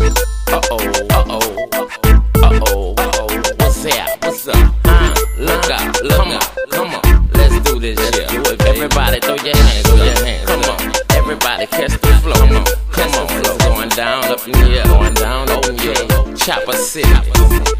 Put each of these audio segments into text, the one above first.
Uh oh, uh oh, uh oh, uh oh. What's that? What's up? Huh? Look out, look come on, come on. Let's do this shit. Everybody throw your hands, throw your hands. Come on, everybody catch the flow. Come on, come on. It's going down up in the air, going down up in the air. Chopper City,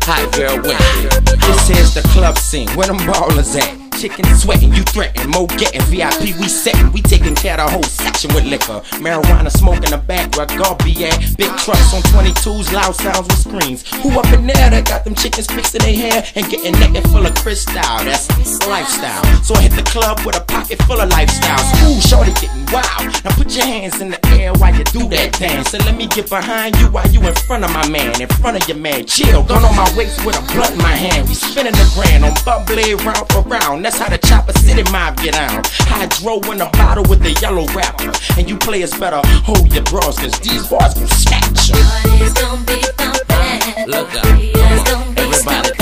hot girl Wendy. This is the club scene, where them ballers at? Chicken sweating, you threaten, mo getting VIP, we setting, we taking care of the whole section with liquor. Marijuana smoke in the back where God be at. Big trucks on 22s, loud sounds with screens. Who up in there that got them chickens fixing their hair and getting naked full of crystal? That's lifestyle. So I hit the club with a pocket full of lifestyles. Ooh, shorty getting wild. Now put your hands in the air while you do that dance. And let me get behind you while you in front of my man, in front of your man. Chill, gun on my waist with a blunt in my hand. We spinning the grand on bubbly round for round. That's how the Chopper City mob get down. Hydro in a bottle with the yellow wrapper. And you players better hold your bras, cause these bars gon' snatch em. Party's gon' be thumping. Look up, come on. Everybody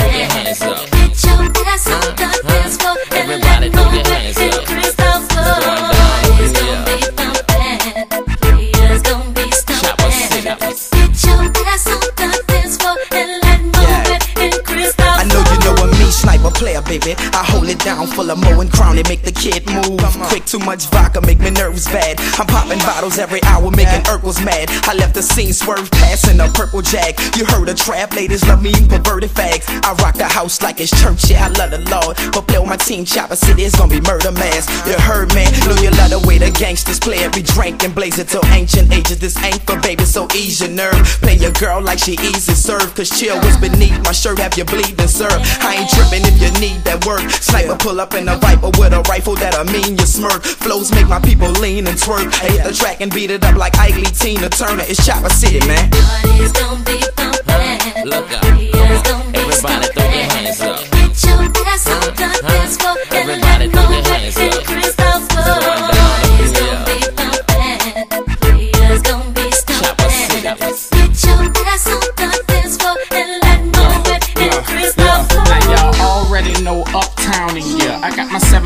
player, baby. I hold it down full of Mo and Crown and make the kid move. Quick, too much vodka make me nerves bad. I'm popping bottles every hour, making Urkels mad. I left the scene swerve, passing a purple jag. You heard a trap, ladies love me, perverted fags. I rock the house like it's church, yeah, I love the Lord. But play with my team, Chopper City, it's gonna be murder mass. You heard, man, know you love the way the gangsters play it. We drank and blaze it till ancient ages. This ain't for baby, so ease your nerve. Play your girl like she easy serve, cause chill was beneath my shirt, have you bleeding, sir. I ain't tripping if you need that work. Sniper pull up in a viper with a rifle that'll mean you smirk. Flows make my people lean and twerk. I hit the track and beat it up like Ike Lee, Tina Turner. It's Chopper City, man. Party's gon' be thumping. Look up, Players come gon' be Everybody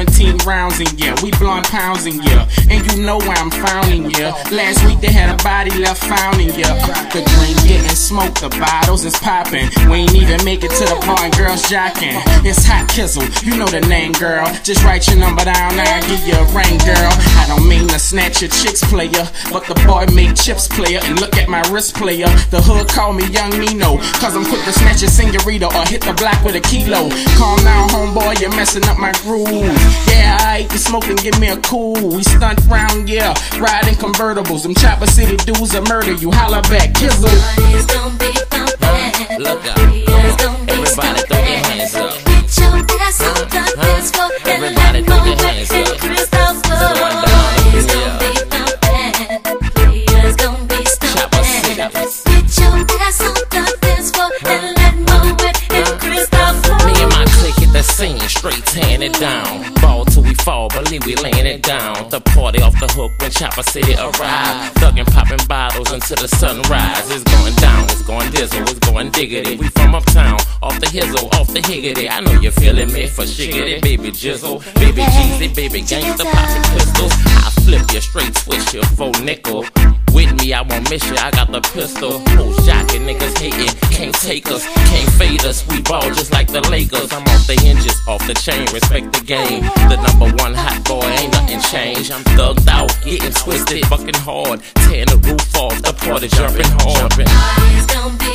17 rounds in yeah. We blowing pounds in yeah. And you know where I'm found in yeah. Last week they had a body left found in yeah. Uh, the drink getting smoked, the bottles is popping. We ain't even make it to the bar and girls jocking. It's hot kizzle, you know the name, girl. Just write your number down, I'll give you a ring, girl. I don't mean snatch your chicks player, but the boy make chips player. And look at my wrist player. The hood call me Young Nino, cause I'm quick to snatch a senorita or hit the block with a kilo. Calm down, homeboy, you're messing up my groove. Yeah, I hate the smoke and give me a cool. We stunt round, yeah, riding convertibles. Them Chopper City dudes will murder you. Holla back, kizzle. Party's gon' be thumping. Look up, Players come be Everybody throw your hands up. Get your ass on the uh-huh. dance floor and Everybody let throw your move fall, believe we laying it down. The party off the hook when Chopper City arrive. Thuggin' popping bottles until the sunrise. It's going down, it's going dizzle, it's going diggity. We from uptown, off the hizzle, off the higgity. I know you're feeling me for shiggity, baby jizzle, baby Jeezy, baby gangsta poppin' pistols. I flip you straight, switch you full nickel. With me, I won't miss you. I got the pistol. Who's jocking, niggas hating. Can't take us, can't fade us. We ball just like the Lakers. I'm off the hinges, off the chain. Respect the game. The number one hot boy, ain't nothing changed. I'm thugged out, getting twisted, fucking hard. Tearing the roof off, the party jumping hard. Party's gon' be